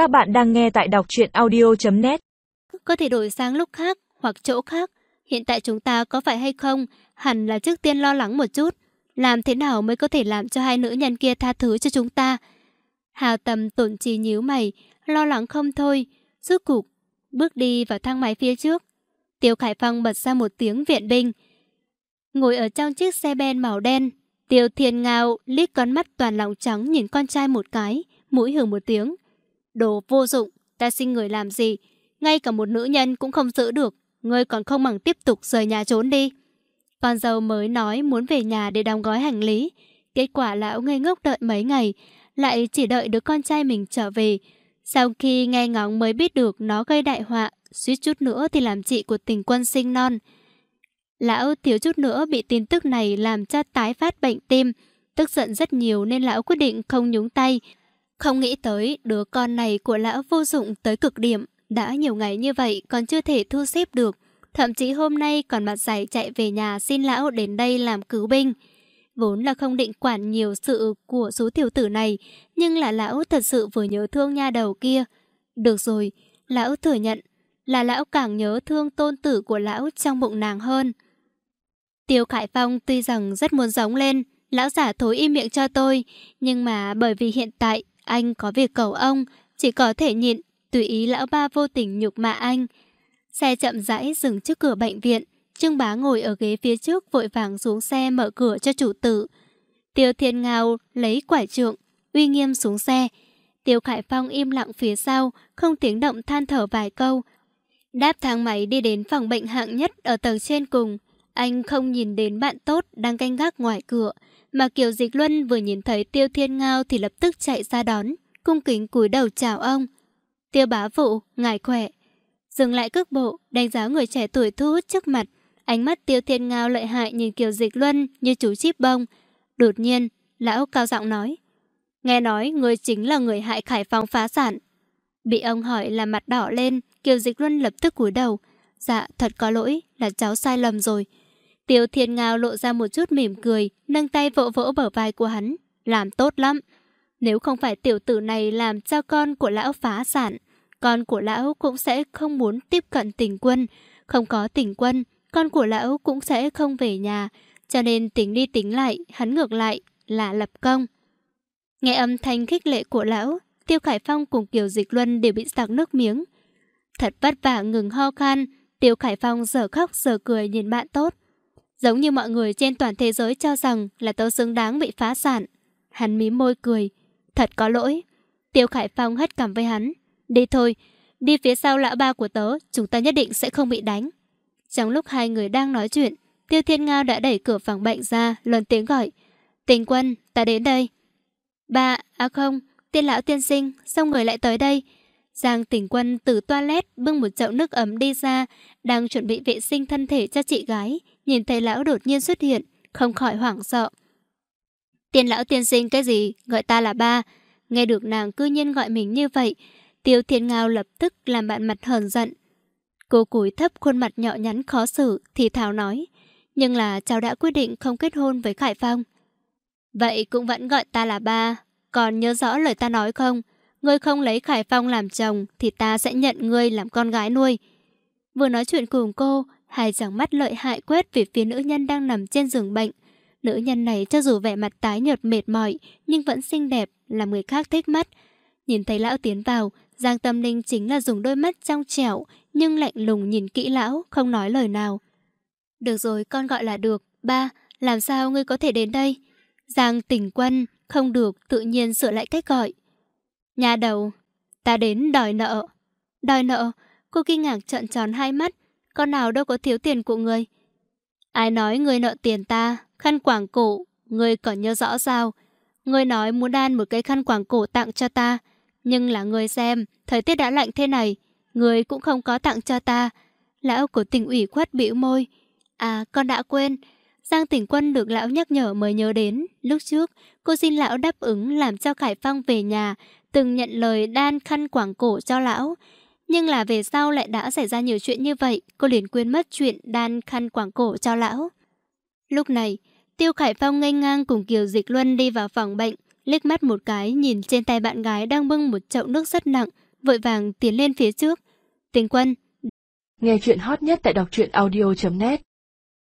Các bạn đang nghe tại đọc truyện audio.net Có thể đổi sang lúc khác hoặc chỗ khác. Hiện tại chúng ta có phải hay không, hẳn là trước tiên lo lắng một chút. Làm thế nào mới có thể làm cho hai nữ nhân kia tha thứ cho chúng ta? Hào tầm tổn trì nhíu mày, lo lắng không thôi. Rốt cục, bước đi vào thang máy phía trước. Tiêu Khải Phong bật ra một tiếng viện binh. Ngồi ở trong chiếc xe ben màu đen, Tiêu Thiên Ngao liếc con mắt toàn lòng trắng nhìn con trai một cái, mũi hừ một tiếng. Đồ vô dụng, ta sinh người làm gì? Ngay cả một nữ nhân cũng không giữ được, ngươi còn không bằng tiếp tục rời nhà trốn đi. Con dâu mới nói muốn về nhà để đóng gói hành lý. Kết quả lão ngây ngốc đợi mấy ngày, lại chỉ đợi đứa con trai mình trở về. Sau khi nghe ngóng mới biết được nó gây đại họa, suýt chút nữa thì làm chị của tình quân sinh non. Lão thiếu chút nữa bị tin tức này làm cho tái phát bệnh tim, tức giận rất nhiều nên lão quyết định không nhúng tay. Không nghĩ tới đứa con này của lão vô dụng tới cực điểm, đã nhiều ngày như vậy còn chưa thể thu xếp được. Thậm chí hôm nay còn mặt dày chạy về nhà xin lão đến đây làm cứu binh. Vốn là không định quản nhiều sự của số tiểu tử này, nhưng là lão thật sự vừa nhớ thương nha đầu kia. Được rồi, lão thừa nhận là lão càng nhớ thương tôn tử của lão trong bụng nàng hơn. Tiêu Khải Phong tuy rằng rất muốn giống lên, lão giả thối im miệng cho tôi, nhưng mà bởi vì hiện tại anh có việc cầu ông, chỉ có thể nhịn, tùy ý lão ba vô tình nhục mạ anh. Xe chậm rãi dừng trước cửa bệnh viện, Trương Bá ngồi ở ghế phía trước vội vàng xuống xe mở cửa cho chủ tử. Tiêu Thiên Ngao lấy quải trượng, uy nghiêm xuống xe. Tiêu Khải Phong im lặng phía sau, không tiếng động than thở vài câu. Đáp thang máy đi đến phòng bệnh hạng nhất ở tầng trên cùng. Anh không nhìn đến bạn tốt đang canh gác ngoài cửa, mà Kiều Dịch Luân vừa nhìn thấy Tiêu Thiên Ngao thì lập tức chạy ra đón, cung kính cúi đầu chào ông. Tiêu bá phụ, ngài khỏe. Dừng lại cước bộ, đánh giá người trẻ tuổi thu hút trước mặt. Ánh mắt Tiêu Thiên Ngao lợi hại nhìn Kiều Dịch Luân như chú chip bông. Đột nhiên, lão cao giọng nói. Nghe nói người chính là người hại Khải Phong phá sản. Bị ông hỏi là mặt đỏ lên, Kiều Dịch Luân lập tức cúi đầu. Dạ, thật có lỗi, là cháu sai lầm rồi. Tiêu Thiên Ngao lộ ra một chút mỉm cười, nâng tay vỗ vỗ bờ vai của hắn. Làm tốt lắm. Nếu không phải tiểu tử này làm cho con của lão phá sản, con của lão cũng sẽ không muốn tiếp cận tình quân. Không có tình quân, con của lão cũng sẽ không về nhà. Cho nên tính đi tính lại, hắn ngược lại là lập công. Nghe âm thanh khích lệ của lão, Tiêu Khải Phong cùng Kiều Dịch Luân đều bị sặc nước miếng. Thật vất vả ngừng ho khan, Tiêu Khải Phong giờ khóc giờ cười nhìn bạn tốt. Giống như mọi người trên toàn thế giới cho rằng là tớ xứng đáng bị phá sản. Hắn mím môi cười. Thật có lỗi. Tiêu Khải Phong hất cảm với hắn. Đi thôi, đi phía sau lão ba của tớ, chúng ta nhất định sẽ không bị đánh. Trong lúc hai người đang nói chuyện, Tiêu Thiên Ngao đã đẩy cửa phòng bệnh ra, lớn tiếng gọi. Tình quân, ta đến đây. Ba, à không, tiên lão tiên sinh, sao người lại tới đây? Giang tỉnh quân từ toilet bưng một chậu nước ấm đi ra, đang chuẩn bị vệ sinh thân thể cho chị gái, nhìn thấy lão đột nhiên xuất hiện, không khỏi hoảng sợ. Tiên lão tiên sinh cái gì, gọi ta là ba. Nghe được nàng cư nhiên gọi mình như vậy, tiêu thiên ngao lập tức làm bạn mặt hờn giận. Cô cúi thấp khuôn mặt nhỏ nhắn khó xử, thì thảo nói, nhưng là cháu đã quyết định không kết hôn với Khải Phong. Vậy cũng vẫn gọi ta là ba, còn nhớ rõ lời ta nói không? Ngươi không lấy Khải Phong làm chồng thì ta sẽ nhận ngươi làm con gái nuôi. Vừa nói chuyện cùng cô, hai tròng mắt lợi hại quét về phía nữ nhân đang nằm trên giường bệnh. Nữ nhân này cho dù vẻ mặt tái nhợt mệt mỏi nhưng vẫn xinh đẹp, làm người khác thích mắt. Nhìn thấy lão tiến vào, Giang Tâm Linh chính là dùng đôi mắt trong trẻo nhưng lạnh lùng nhìn kỹ lão, không nói lời nào. Được rồi, con gọi là được. Ba, làm sao ngươi có thể đến đây? Giang tỉnh quân, không được, tự nhiên sửa lại cách gọi. Nhà đầu, ta đến đòi nợ. Đòi nợ, cô kinh ngạc trợn tròn hai mắt, con nào đâu có thiếu tiền của người. Ai nói người nợ tiền ta, khăn quảng cổ, người còn nhớ rõ sao? Người nói muốn đan một cái khăn quảng cổ tặng cho ta, nhưng là người xem, thời tiết đã lạnh thế này, người cũng không có tặng cho ta. Lão của tỉnh ủy khuất bĩu môi. À, con đã quên. Giang tỉnh quân được lão nhắc nhở mới nhớ đến. Lúc trước, cô xin lão đáp ứng làm cho Khải Phong về nhà, từng nhận lời đan khăn quảng cổ cho lão. Nhưng là về sau lại đã xảy ra nhiều chuyện như vậy, cô liền quên mất chuyện đan khăn quảng cổ cho lão. Lúc này, Tiêu Khải Phong ngây ngang cùng Kiều Dịch Luân đi vào phòng bệnh, liếc mắt một cái nhìn trên tay bạn gái đang bưng một chậu nước rất nặng, vội vàng tiến lên phía trước. Tình quân. Nghe chuyện hot nhất tại đọc truyện audio.net